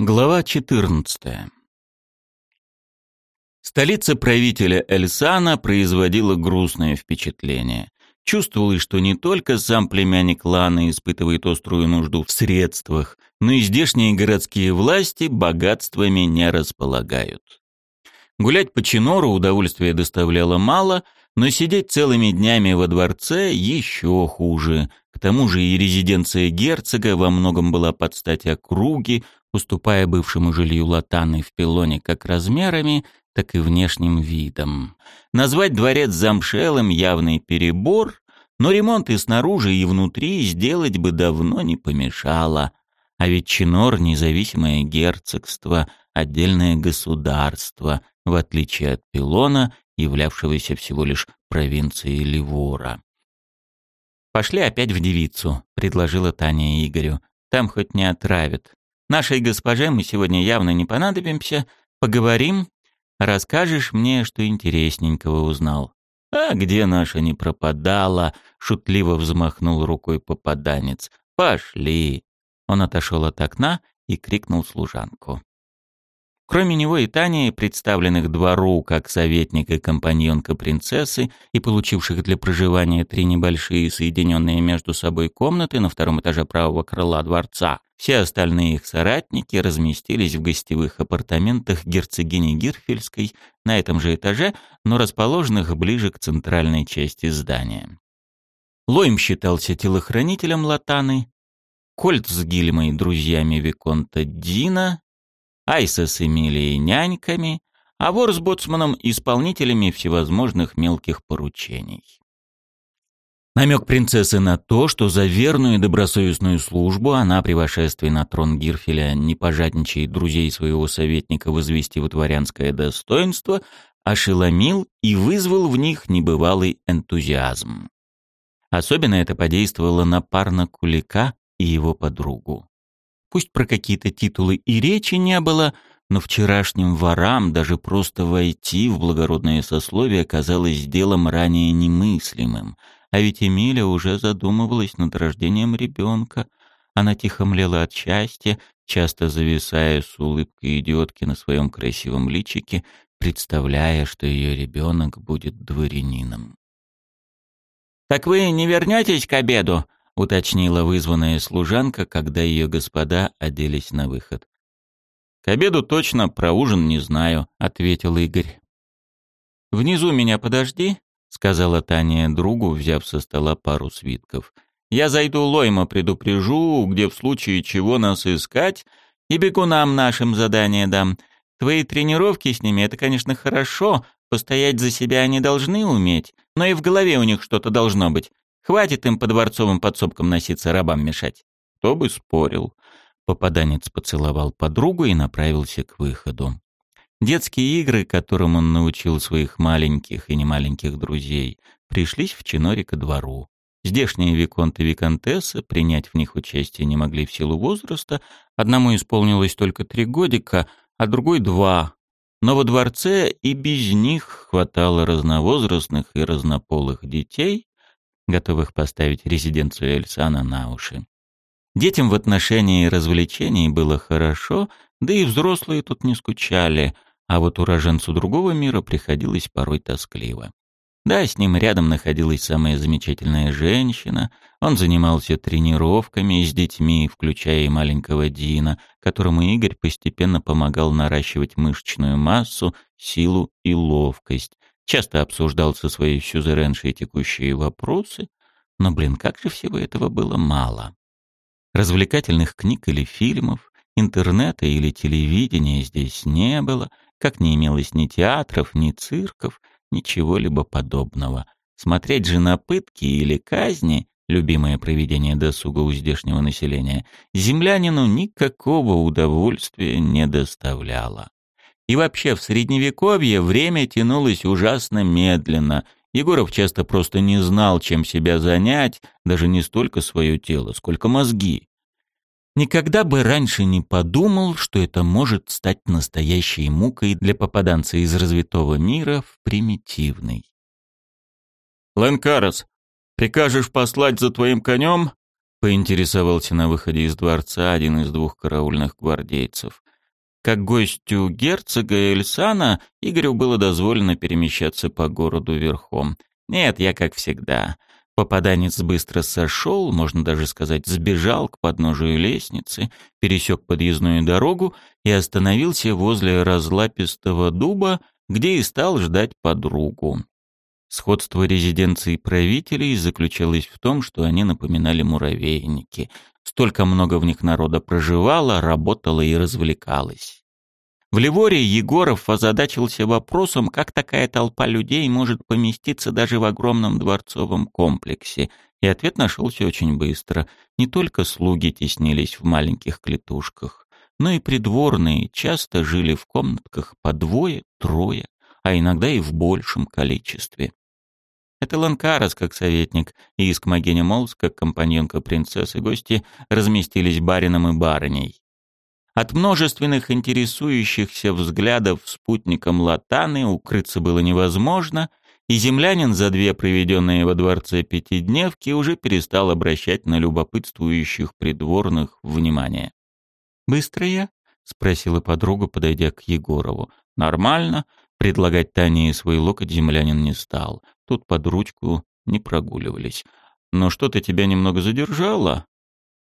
Глава 14. Столица правителя Эльсана производила грустное впечатление. Чувствовалось, что не только сам племянник Ланы испытывает острую нужду в средствах, но и здешние городские власти богатствами не располагают. Гулять по Чинору удовольствия доставляло мало, но сидеть целыми днями во дворце еще хуже. К тому же и резиденция герцога во многом была под стать округе, уступая бывшему жилью Латаны в пилоне как размерами, так и внешним видом. Назвать дворец замшелым явный перебор, но ремонт и снаружи, и внутри сделать бы давно не помешало. А ведь Чинор — независимое герцогство, отдельное государство, в отличие от Пилона, являвшегося всего лишь провинцией Ливора. «Пошли опять в девицу», — предложила Таня Игорю. «Там хоть не отравят. Нашей госпоже мы сегодня явно не понадобимся. Поговорим. Расскажешь мне, что интересненького узнал». «А где наша не пропадала?» — шутливо взмахнул рукой попаданец. «Пошли!» Он отошел от окна и крикнул служанку. Кроме него и Тани, представленных двору как советник и компаньонка принцессы и получивших для проживания три небольшие соединенные между собой комнаты на втором этаже правого крыла дворца, все остальные их соратники разместились в гостевых апартаментах герцогини Гирфельской на этом же этаже, но расположенных ближе к центральной части здания. Лоем считался телохранителем Латаны, Кольт с Гильмой друзьями Виконта Дина, Айса с Эмилией няньками, а вор с боцманом исполнителями всевозможных мелких поручений. Намек принцессы на то, что за верную и добросовестную службу она при вошествии на трон Гирфеля не пожадничает друзей своего советника возвести в дворянское достоинство, ошеломил и вызвал в них небывалый энтузиазм. Особенно это подействовало на парна Кулика и его подругу. Пусть про какие-то титулы и речи не было, но вчерашним ворам даже просто войти в благородное сословие казалось делом ранее немыслимым. А ведь Эмиля уже задумывалась над рождением ребенка. Она тихо млела от счастья, часто зависая с улыбкой идиотки на своем красивом личике, представляя, что ее ребенок будет дворянином. «Так вы не вернетесь к обеду?» Уточнила вызванная служанка, когда ее господа оделись на выход. «К обеду точно, про ужин не знаю», — ответил Игорь. «Внизу меня подожди», — сказала Таня другу, взяв со стола пару свитков. «Я зайду Лойма предупрежу, где в случае чего нас искать, и бегунам нашим задание дам. Твои тренировки с ними — это, конечно, хорошо, постоять за себя они должны уметь, но и в голове у них что-то должно быть. Хватит им по дворцовым подсобкам носиться, рабам мешать. Кто бы спорил. Попаданец поцеловал подругу и направился к выходу. Детские игры, которым он научил своих маленьких и немаленьких друзей, пришлись в Чиноре ко двору. Здешние виконты и виконтессы принять в них участие не могли в силу возраста, одному исполнилось только три годика, а другой — два. Но во дворце и без них хватало разновозрастных и разнополых детей, готовых поставить резиденцию Эльсана на уши. Детям в отношении развлечений было хорошо, да и взрослые тут не скучали, а вот уроженцу другого мира приходилось порой тоскливо. Да, с ним рядом находилась самая замечательная женщина, он занимался тренировками с детьми, включая и маленького Дина, которому Игорь постепенно помогал наращивать мышечную массу, силу и ловкость, часто обсуждал со своей сюзереншей текущие вопросы, но, блин, как же всего этого было мало. Развлекательных книг или фильмов, интернета или телевидения здесь не было, как не имелось ни театров, ни цирков, ничего-либо подобного. Смотреть же на пытки или казни, любимое проведение досуга у здешнего населения, землянину никакого удовольствия не доставляло. И вообще в средневековье время тянулось ужасно медленно. Егоров часто просто не знал, чем себя занять, даже не столько свое тело, сколько мозги. Никогда бы раньше не подумал, что это может стать настоящей мукой для попаданца из развитого мира в примитивный. «Ленкарес, прикажешь послать за твоим конем?» поинтересовался на выходе из дворца один из двух караульных гвардейцев. Как гостю герцога Эльсана Игорю было дозволено перемещаться по городу верхом. Нет, я как всегда. Попаданец быстро сошел, можно даже сказать, сбежал к подножию лестницы, пересек подъездную дорогу и остановился возле разлапистого дуба, где и стал ждать подругу. Сходство резиденции правителей заключалось в том, что они напоминали муравейники. Столько много в них народа проживало, работало и развлекалось. В Ливоре Егоров озадачился вопросом, как такая толпа людей может поместиться даже в огромном дворцовом комплексе, и ответ нашелся очень быстро. Не только слуги теснились в маленьких клетушках, но и придворные часто жили в комнатках по двое, трое, а иногда и в большем количестве. Это Ланкарас как советник, и Искмогеня Молс как компаньонка принцессы гости разместились барином и барыней. От множественных интересующихся взглядов спутником Латаны укрыться было невозможно, и землянин за две проведенные во дворце пятидневки уже перестал обращать на любопытствующих придворных внимание. «Быстро я?» — спросила подруга, подойдя к Егорову. «Нормально». Предлагать Тане свой локоть землянин не стал. Тут под ручку не прогуливались. «Но что-то тебя немного задержало?»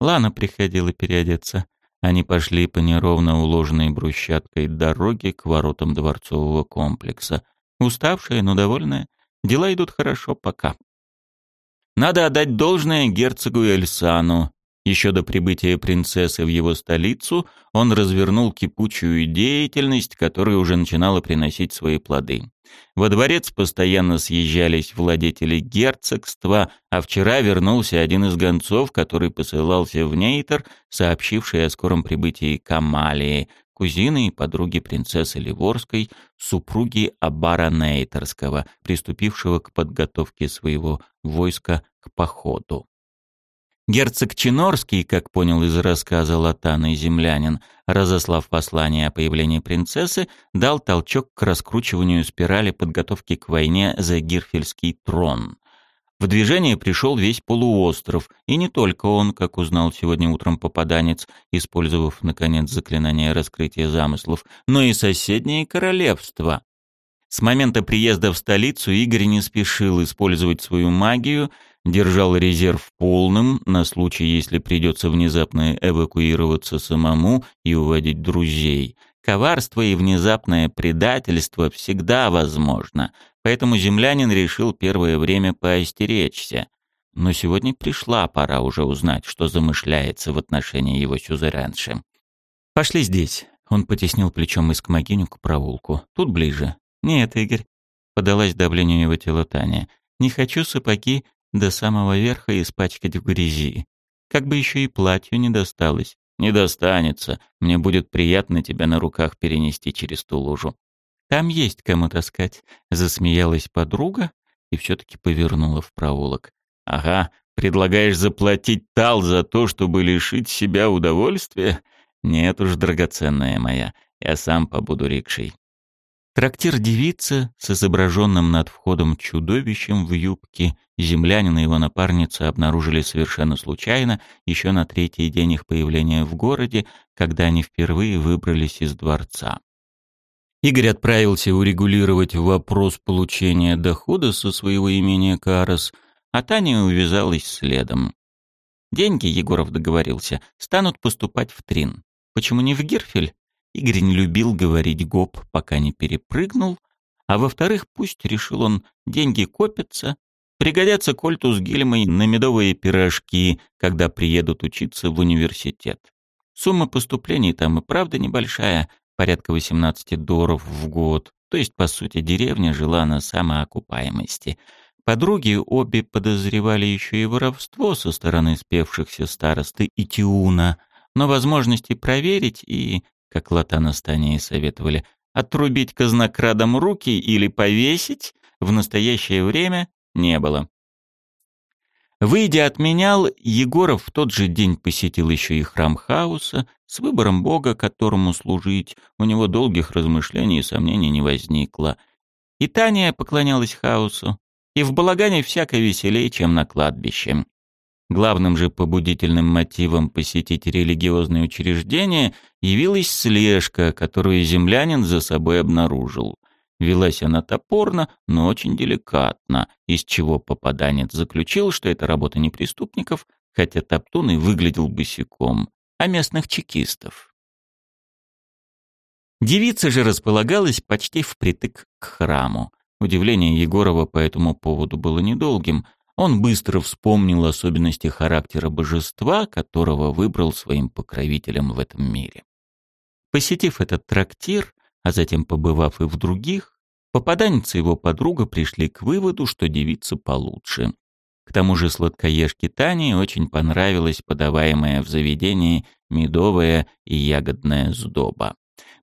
Лана приходила переодеться. Они пошли по неровно уложенной брусчаткой дороге к воротам дворцового комплекса. Уставшая, но довольная. Дела идут хорошо пока. Надо отдать должное герцогу Эльсану. Еще до прибытия принцессы в его столицу он развернул кипучую деятельность, которая уже начинала приносить свои плоды. Во дворец постоянно съезжались владетели герцогства, а вчера вернулся один из гонцов, который посылался в Нейтер, сообщивший о скором прибытии Камалии, кузины и подруги принцессы Ливорской, супруги Абара Нейтерского, приступившего к подготовке своего войска к походу. Герцог Чинорский, как понял из рассказа Латана и землянин, разослав послание о появлении принцессы, дал толчок к раскручиванию спирали подготовки к войне за Гирфельский трон. В движение пришел весь полуостров, и не только он, как узнал сегодня утром попаданец, использовав, наконец, заклинание раскрытия замыслов, но и соседние королевства. С момента приезда в столицу Игорь не спешил использовать свою магию, держал резерв полным на случай, если придется внезапно эвакуироваться самому и уводить друзей. Коварство и внезапное предательство всегда возможно, поэтому землянин решил первое время поостеречься. Но сегодня пришла пора уже узнать, что замышляется в отношении его сюзеренши. «Пошли здесь», — он потеснил плечом из Кмогиню к проулку. «Тут ближе». «Нет, Игорь», — подалась давлению его тела Таня. «Не хочу сапоги до самого верха испачкать в грязи. Как бы еще и платью не досталось. Не достанется. Мне будет приятно тебя на руках перенести через ту лужу. Там есть кому таскать. Засмеялась подруга и все-таки повернула в проулок. Ага, предлагаешь заплатить тал за то, чтобы лишить себя удовольствия? Нет уж, драгоценная моя, я сам побуду рикшей. Трактир девица с изображенным над входом чудовищем в юбке землянин и его напарница обнаружили совершенно случайно еще на третий день их появления в городе, когда они впервые выбрались из дворца. Игорь отправился урегулировать вопрос получения дохода со своего имения Карас, а Таня увязалась следом. Деньги, Егоров договорился, станут поступать в Трин. Почему не в Гирфель? Игорь не любил говорить гоп, пока не перепрыгнул, а во-вторых, пусть, решил он, деньги копятся, пригодятся Кольту с Гильмой на медовые пирожки, когда приедут учиться в университет. Сумма поступлений там и правда небольшая, порядка 18 долларов в год, то есть, по сути, деревня жила на самоокупаемости. Подруги обе подозревали еще и воровство со стороны спевшихся старосты и Тиуна, но возможности проверить и как Латана с Таней советовали, отрубить казнокрадам руки или повесить, в настоящее время не было. Выйдя от менял, Егоров в тот же день посетил еще и храм хаоса, с выбором бога, которому служить, у него долгих размышлений и сомнений не возникло. И Таня поклонялась хаосу, и в балагане всяко веселее, чем на кладбище. Главным же побудительным мотивом посетить религиозные учреждения явилась слежка, которую землянин за собой обнаружил. Велась она топорно, но очень деликатно, из чего попаданец заключил, что это работа не преступников, хотя Топтун и выглядел босиком, а местных чекистов. Девица же располагалась почти впритык к храму. Удивление Егорова по этому поводу было недолгим. Он быстро вспомнил особенности характера божества, которого выбрал своим покровителем в этом мире. Посетив этот трактир, а затем побывав и в других, попаданец и его подруга пришли к выводу, что девица получше. К тому же сладкоежке Тане очень понравилась подаваемая в заведении медовая и ягодная сдоба.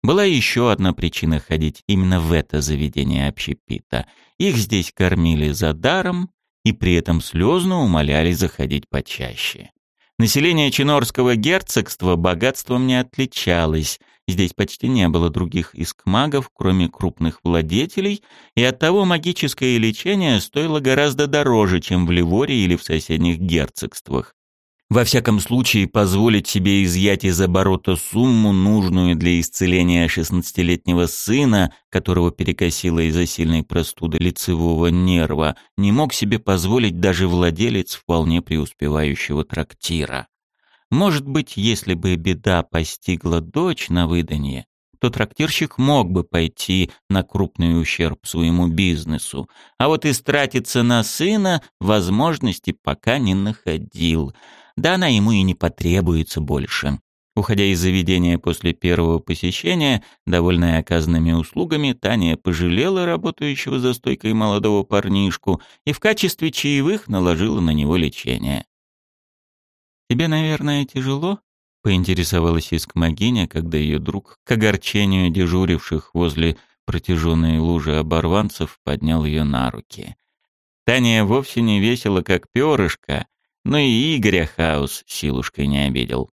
Была еще одна причина ходить именно в это заведение общепита. Их здесь кормили за даром и при этом слезно умоляли заходить почаще. Население Чинорского герцогства богатством не отличалось, здесь почти не было других искмагов, кроме крупных владетелей, и оттого магическое лечение стоило гораздо дороже, чем в Ливоре или в соседних герцогствах. Во всяком случае, позволить себе изъять из оборота сумму, нужную для исцеления шестнадцатилетнего сына, которого перекосило из-за сильной простуды лицевого нерва, не мог себе позволить даже владелец вполне преуспевающего трактира. Может быть, если бы беда постигла дочь на выданье, то трактирщик мог бы пойти на крупный ущерб своему бизнесу, а вот истратиться на сына возможности пока не находил — да она ему и не потребуется больше. Уходя из заведения после первого посещения, довольная оказанными услугами, Таня пожалела работающего за стойкой молодого парнишку и в качестве чаевых наложила на него лечение. «Тебе, наверное, тяжело?» — поинтересовалась Искмогиня, когда ее друг, к огорчению дежуривших возле протяженной лужи оборванцев, поднял ее на руки. Таня вовсе не весела, как перышко, но и Игоря Хаус силушкой не обидел.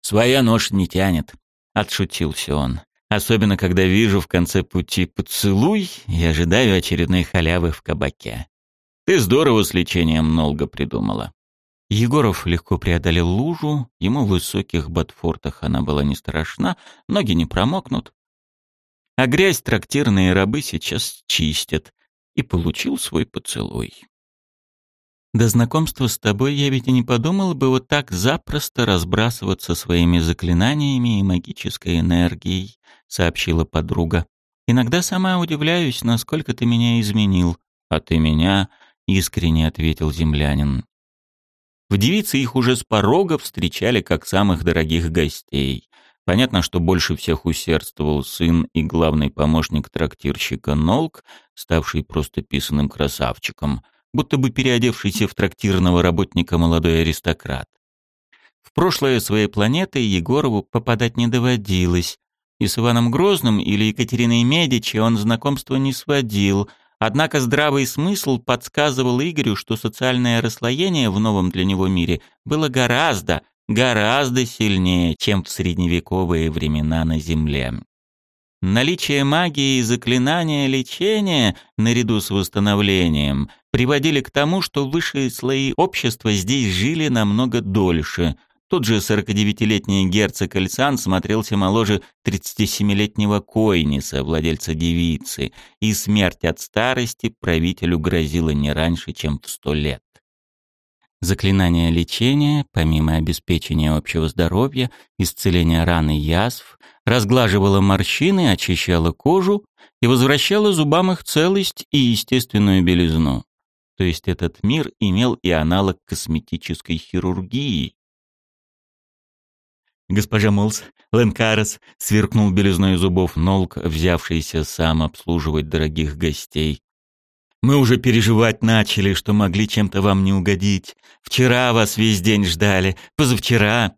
«Своя нож не тянет», — отшутился он. «Особенно, когда вижу в конце пути поцелуй и ожидаю очередной халявы в кабаке. Ты здорово с лечением Нолга придумала». Егоров легко преодолел лужу, ему в высоких ботфортах она была не страшна, ноги не промокнут. А грязь трактирные рабы сейчас чистят, и получил свой поцелуй. До знакомства с тобой я ведь и не подумал бы вот так запросто разбрасываться своими заклинаниями и магической энергией, сообщила подруга. Иногда сама удивляюсь, насколько ты меня изменил. А ты меня, искренне ответил землянин. В девице их уже с порога встречали как самых дорогих гостей. Понятно, что больше всех усердствовал сын и главный помощник трактирщика Нолк, ставший просто писаным красавчиком будто бы переодевшийся в трактирного работника молодой аристократ. В прошлое своей планеты Егорову попадать не доводилось, и с Иваном Грозным или Екатериной Медичи он знакомства не сводил, однако здравый смысл подсказывал Игорю, что социальное расслоение в новом для него мире было гораздо, гораздо сильнее, чем в средневековые времена на Земле. Наличие магии и заклинания лечения, наряду с восстановлением, приводили к тому, что высшие слои общества здесь жили намного дольше. Тот же 49-летний герцог Альсан смотрелся моложе 37-летнего Койниса, владельца девицы, и смерть от старости правителю грозила не раньше, чем в сто лет. Заклинание лечения, помимо обеспечения общего здоровья, исцеления ран и язв, разглаживало морщины, очищало кожу и возвращало зубам их целость и естественную белизну. То есть этот мир имел и аналог косметической хирургии. Госпожа Молс, Ленкарес, сверкнул белизной зубов Нолк, взявшийся сам обслуживать дорогих гостей. Мы уже переживать начали, что могли чем-то вам не угодить. Вчера вас весь день ждали, позавчера.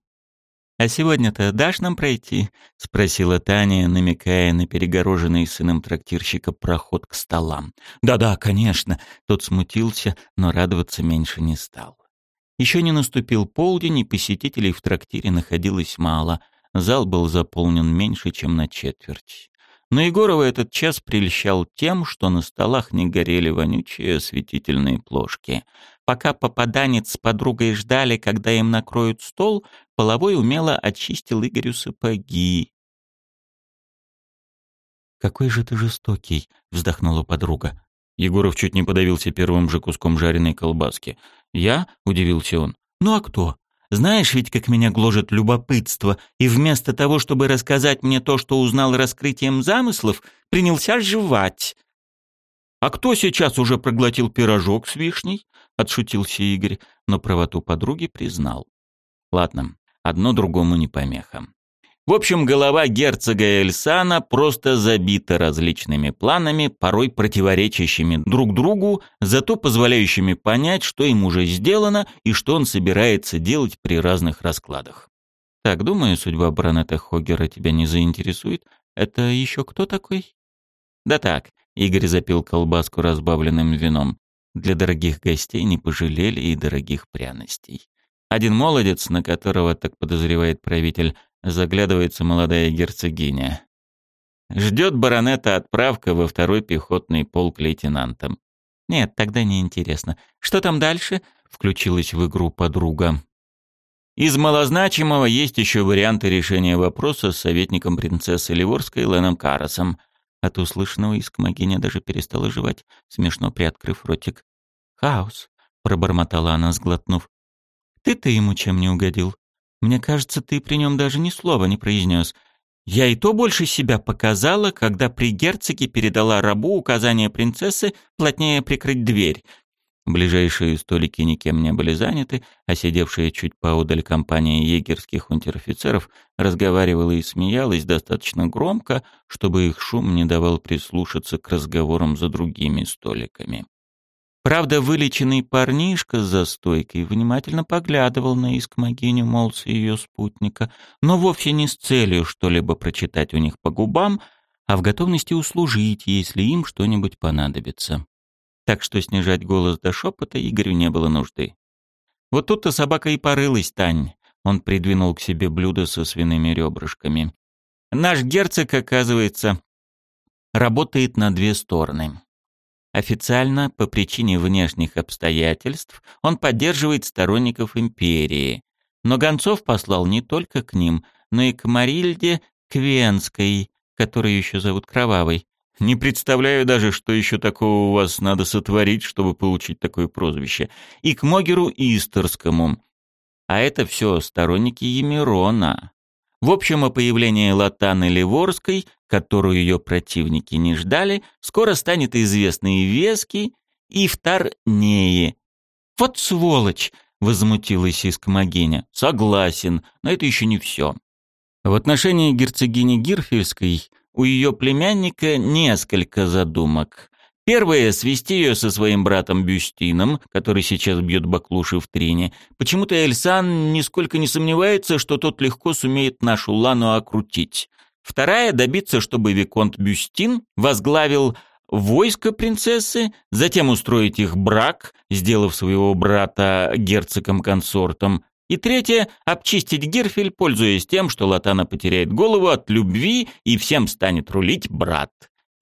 А сегодня-то дашь нам пройти? спросила Таня, намекая на перегороженный сыном трактирщика проход к столам. Да-да, конечно. Тот смутился, но радоваться меньше не стал. Еще не наступил полдень, и посетителей в трактире находилось мало. Зал был заполнен меньше, чем на четверть. Но Егорова этот час прельщал тем, что на столах не горели вонючие осветительные плошки. Пока попаданец с подругой ждали, когда им накроют стол, половой умело очистил Игорю сапоги. «Какой же ты жестокий!» — вздохнула подруга. Егоров чуть не подавился первым же куском жареной колбаски. «Я?» — удивился он. «Ну а кто? Знаешь ведь, как меня гложет любопытство, и вместо того, чтобы рассказать мне то, что узнал раскрытием замыслов, принялся жевать». «А кто сейчас уже проглотил пирожок с вишней?» — отшутился Игорь, но правоту подруги признал. «Ладно, одно другому не помеха. В общем, голова герцога Эльсана просто забита различными планами, порой противоречащими друг другу, зато позволяющими понять, что им уже сделано и что он собирается делать при разных раскладах. Так, думаю, судьба баронета Хоггера тебя не заинтересует. Это еще кто такой? Да так, Игорь запил колбаску разбавленным вином. Для дорогих гостей не пожалели и дорогих пряностей. Один молодец, на которого, так подозревает правитель, заглядывается молодая герцогиня. Ждет баронета отправка во второй пехотный полк лейтенантом. Нет, тогда не интересно. Что там дальше? Включилась в игру подруга. Из малозначимого есть еще варианты решения вопроса с советником принцессы Ливорской Леном Карасом. От услышанного Искмогиня даже перестала жевать, смешно приоткрыв ротик. «Хаос», — пробормотала она, сглотнув. «Ты-то ему чем не угодил?» Мне кажется, ты при нем даже ни слова не произнес. Я и то больше себя показала, когда при герцоге передала рабу указание принцессы плотнее прикрыть дверь. Ближайшие столики никем не были заняты, а сидевшая чуть поодаль компания егерских унтер-офицеров разговаривала и смеялась достаточно громко, чтобы их шум не давал прислушаться к разговорам за другими столиками. Правда, вылеченный парнишка за стойкой внимательно поглядывал на искмогиню Молса и ее спутника, но вовсе не с целью что-либо прочитать у них по губам, а в готовности услужить, если им что-нибудь понадобится. Так что снижать голос до шепота Игорю не было нужды. Вот тут-то собака и порылась, Тань. Он придвинул к себе блюдо со свиными ребрышками. Наш герцог, оказывается, работает на две стороны. Официально, по причине внешних обстоятельств, он поддерживает сторонников империи. Но гонцов послал не только к ним, но и к Марильде Квенской, которую еще зовут Кровавой. Не представляю даже, что еще такого у вас надо сотворить, чтобы получить такое прозвище. И к Могеру Истерскому. А это все сторонники Емирона. В общем, о появлении Латаны Ливорской, которую ее противники не ждали, скоро станет известно и Вески, и Вторнее. «Вот сволочь!» — возмутилась Искмогиня. «Согласен, но это еще не все». В отношении герцогини Гирфельской у ее племянника несколько задумок. Первое — свести ее со своим братом Бюстином, который сейчас бьет баклуши в трине. Почему-то Эльсан нисколько не сомневается, что тот легко сумеет нашу Лану окрутить. Вторая — добиться, чтобы Виконт Бюстин возглавил войско принцессы, затем устроить их брак, сделав своего брата герцогом-консортом. И третье — обчистить Герфель, пользуясь тем, что Латана потеряет голову от любви и всем станет рулить брат.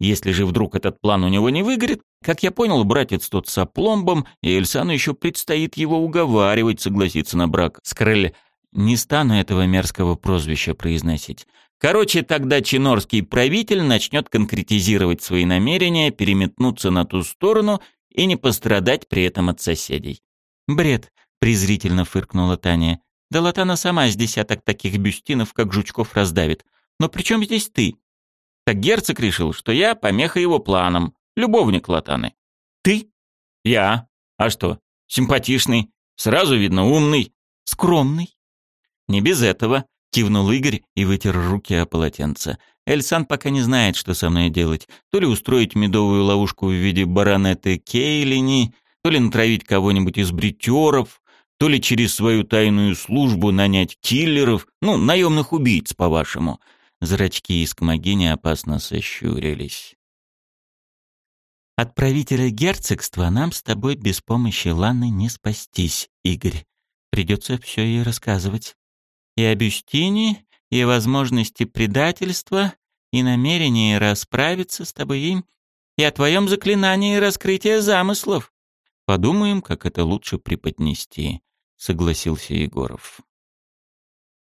Если же вдруг этот план у него не выгорит, как я понял, братец тот с опломбом, и Эльсану еще предстоит его уговаривать согласиться на брак с Крель. Не стану этого мерзкого прозвища произносить. Короче, тогда чинорский правитель начнет конкретизировать свои намерения, переметнуться на ту сторону и не пострадать при этом от соседей. «Бред», — презрительно фыркнула Таня. «Да Латана сама с десяток таких бюстинов, как жучков, раздавит. Но при чем здесь ты? Так герцог решил, что я помеха его планам, любовник Латаны. Ты? Я. А что? Симпатичный, сразу видно умный, скромный. Не без этого, кивнул Игорь и вытер руки о полотенце. Эльсан пока не знает, что со мной делать. То ли устроить медовую ловушку в виде баронеты Кейлини, то ли натравить кого-нибудь из бритеров, то ли через свою тайную службу нанять киллеров, ну, наемных убийц, по-вашему. Зрачки искмогини опасно сощурились. «От правителя герцогства нам с тобой без помощи Ланы не спастись, Игорь. Придется все ей рассказывать. И о Бюстине, и о возможности предательства, и намерении расправиться с тобой, и о твоем заклинании раскрытия замыслов». Подумаем, как это лучше преподнести, согласился Егоров.